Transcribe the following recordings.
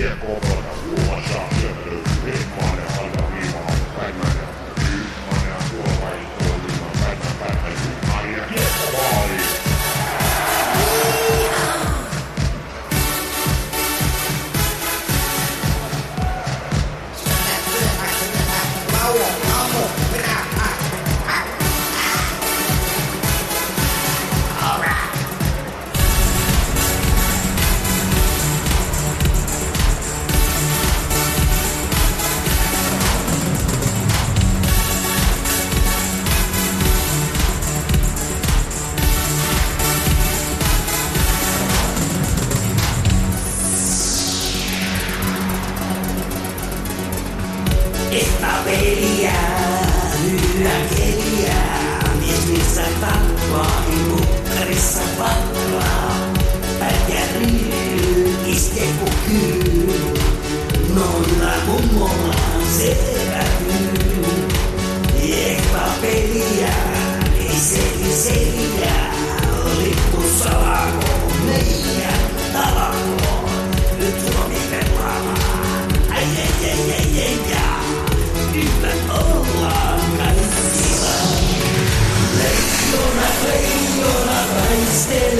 别啰嗦 Epäpeliä, hyvä keliä, mies missä tappaa, mukkarissa pakkaa. Pätkä ryy, iske kyy, noilla mummolla se väkyy. Epäpeliä, ei seli seliä, lippu salako, meidän talako. Nyt Suomi pelaamaan, ai ai ai ai ai ai. Leijona, leijona taistelee.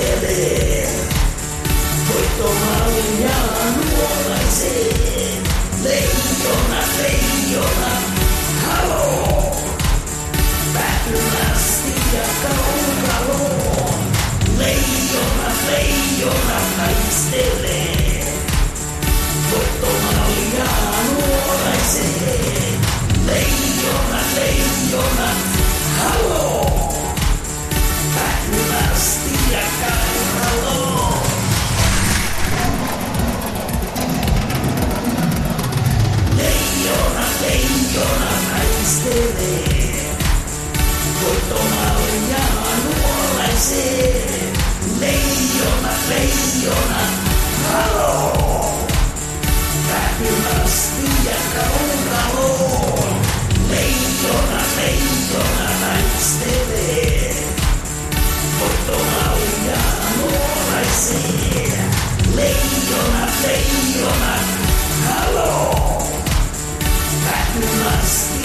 taistelee, voittomallia nuolaisee. Leijona, leijona, haloo, päätyn asti ja kaukaloon. Leijona, leijona taistelee, voittomallia päätyn asti ja us.